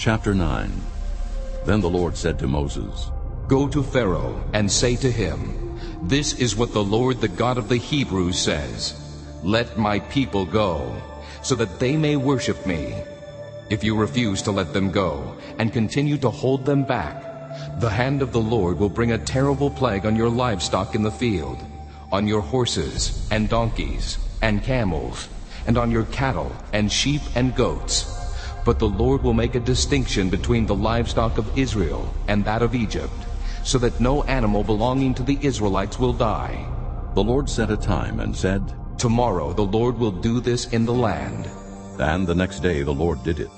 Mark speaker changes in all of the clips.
Speaker 1: Chapter 9 Then the Lord said to Moses,
Speaker 2: Go to Pharaoh and say to him, This is what the Lord the God of the Hebrews says, Let my people go, so that they may worship me. If you refuse to let them go and continue to hold them back, the hand of the Lord will bring a terrible plague on your livestock in the field, on your horses and donkeys and camels, and on your cattle and sheep and goats. But the Lord will make a distinction between the livestock of Israel and that of Egypt, so that no animal belonging to the Israelites will die.
Speaker 1: The Lord set a time and said,
Speaker 2: Tomorrow the Lord will do this in the land.
Speaker 1: And the next day the Lord did it.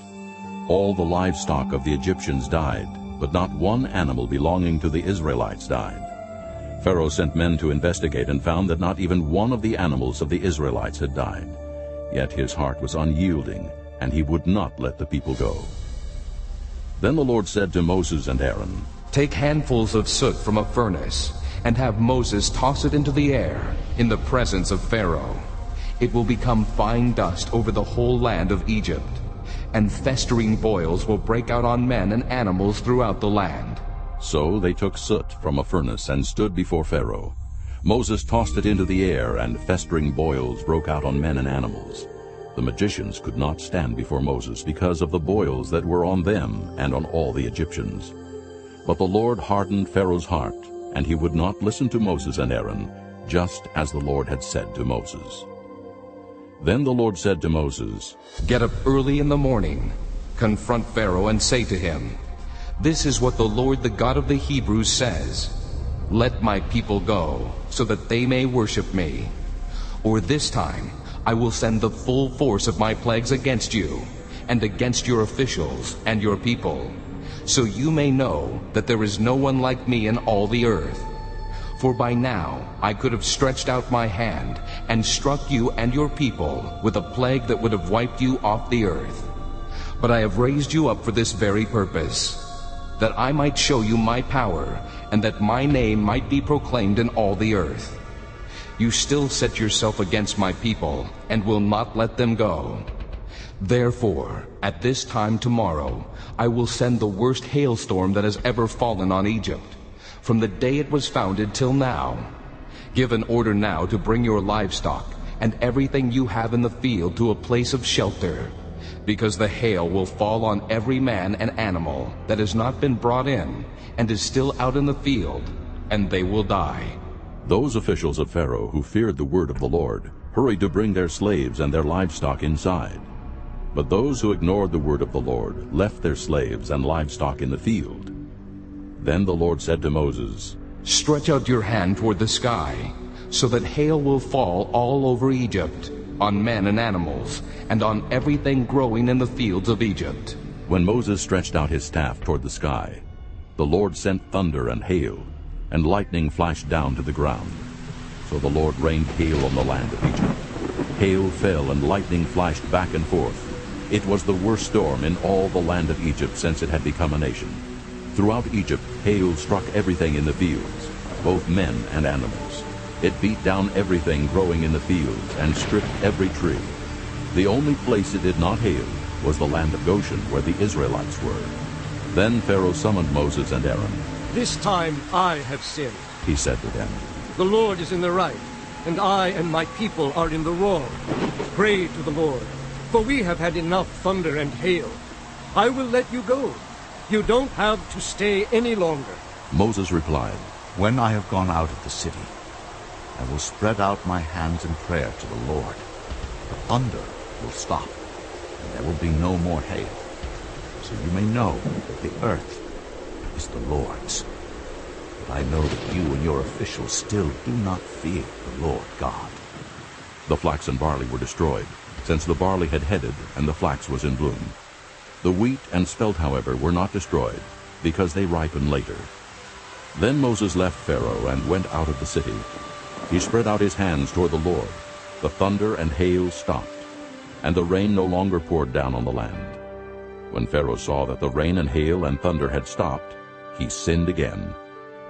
Speaker 1: All the livestock of the Egyptians died, but not one animal belonging to the Israelites died. Pharaoh sent men to investigate and found that not even one of the animals of the Israelites had died. Yet his heart was unyielding, and he would not let the people go. Then the Lord said to Moses and Aaron,
Speaker 2: Take handfuls of soot from a furnace, and have Moses toss it into the air in the presence of Pharaoh. It will become fine dust over the whole land of Egypt, and festering boils will break out on men and animals throughout the land.
Speaker 1: So they took soot from a furnace and stood before Pharaoh. Moses tossed it into the air, and festering boils broke out on men and animals. The magicians could not stand before Moses because of the boils that were on them and on all the Egyptians. But the Lord hardened Pharaoh's heart, and he would not listen to Moses and Aaron, just as the Lord had said to Moses. Then the Lord said to Moses,
Speaker 2: Get up early in the morning, confront Pharaoh, and say to him, This is what the Lord the God of the Hebrews says, Let my people go, so that they may worship me. Or this time I will send the full force of my plagues against you, and against your officials and your people, so you may know that there is no one like me in all the earth. For by now I could have stretched out my hand and struck you and your people with a plague that would have wiped you off the earth. But I have raised you up for this very purpose, that I might show you my power, and that my name might be proclaimed in all the earth you still set yourself against my people and will not let them go. Therefore, at this time tomorrow, I will send the worst hailstorm that has ever fallen on Egypt, from the day it was founded till now. Give an order now to bring your livestock and everything you have in the field to a place of shelter, because the hail will fall on every man and animal that has not been brought in and is still out in the field, and they will die.
Speaker 1: Those officials of Pharaoh who feared the word of the Lord hurried to bring their slaves and their livestock inside. But those who ignored the word of the Lord left their slaves and livestock in the field. Then the Lord said to Moses,
Speaker 2: Stretch out your hand toward the sky, so that hail will fall all over Egypt, on men and animals, and on everything growing in the fields of Egypt.
Speaker 1: When Moses stretched out his staff toward the sky, the Lord sent thunder and hail, and lightning flashed down to the ground. So the Lord rained hail on the land of Egypt. Hail fell and lightning flashed back and forth. It was the worst storm in all the land of Egypt since it had become a nation. Throughout Egypt, hail struck everything in the fields, both men and animals. It beat down everything growing in the fields and stripped every tree. The only place it did not hail was the land of Goshen, where the Israelites were. Then Pharaoh summoned Moses and Aaron.
Speaker 3: This time I have sinned,
Speaker 1: he said to them.
Speaker 3: The Lord is in the right, and I and my people are in the wrong. Pray to the Lord, for we have had enough thunder and hail. I will let you go. You don't have to stay any longer.
Speaker 1: Moses replied,
Speaker 4: When I have gone out of the city, I will spread out my hands in prayer to the Lord. The thunder will stop, and there will be no more hail. So you may know that the earth is the Lord's. But I know that you and your officials still do not fear the Lord God.
Speaker 1: The flax and barley were destroyed, since the barley had headed and the flax was in bloom. The wheat and spelt, however, were not destroyed, because they ripen later. Then Moses left Pharaoh and went out of the city. He spread out his hands toward the Lord. The thunder and hail stopped, and the rain no longer poured down on the land. When Pharaoh saw that the rain and hail and thunder had stopped, he sinned again.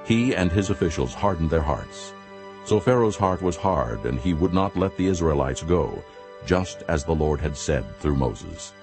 Speaker 1: He and his officials hardened their hearts. So Pharaoh's heart was hard, and he would not let the Israelites go, just as the Lord had said through Moses.